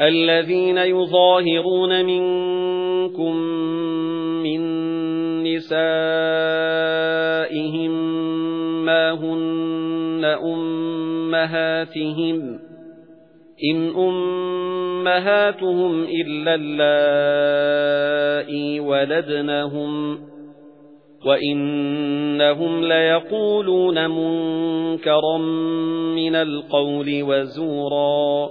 الذين يظاهرون منكم من نسائهم ما هن أمهاتهم إن أمهاتهم إلا اللائي ولدنهم وإنهم ليقولون منكرا من القول وزورا.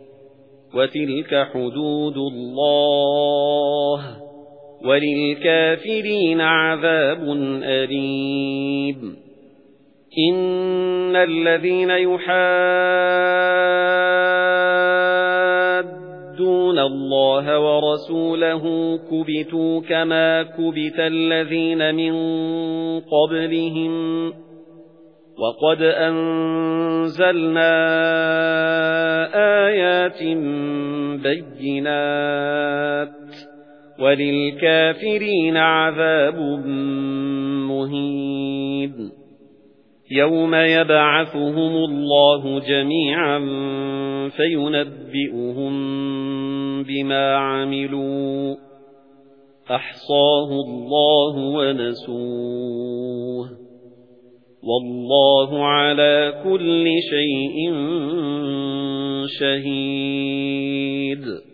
وَتِلْكَ حُدُودُ اللَّهِ وَلِلْكَافِرِينَ عَذَابٌ أَلِيمٌ. إِنَّ الَّذِينَ يُحَادُّونَ اللَّهَ وَرَسُولَهُ كُبِتُوا كَمَا كُبِتَ الَّذِينَ مِن قَبْلِهِمْ وَقَدْ أَنزَلْنَا آيَاتٍ بَيِّنَاتٍ وَلِلْكَافِرِينَ عَذَابٌ مُهِينٌ يَوْمَ يَبْعَثُهُمُ اللَّهُ جَمِيعًا فَيُنَبِّئُهُم بِمَا عَمِلُوا أَحْصَاهُ اللَّهُ وَنَسُوهُ وَاللَّهُ عَلَى كُلِّ شَيْءٍ شَهِيدٌ.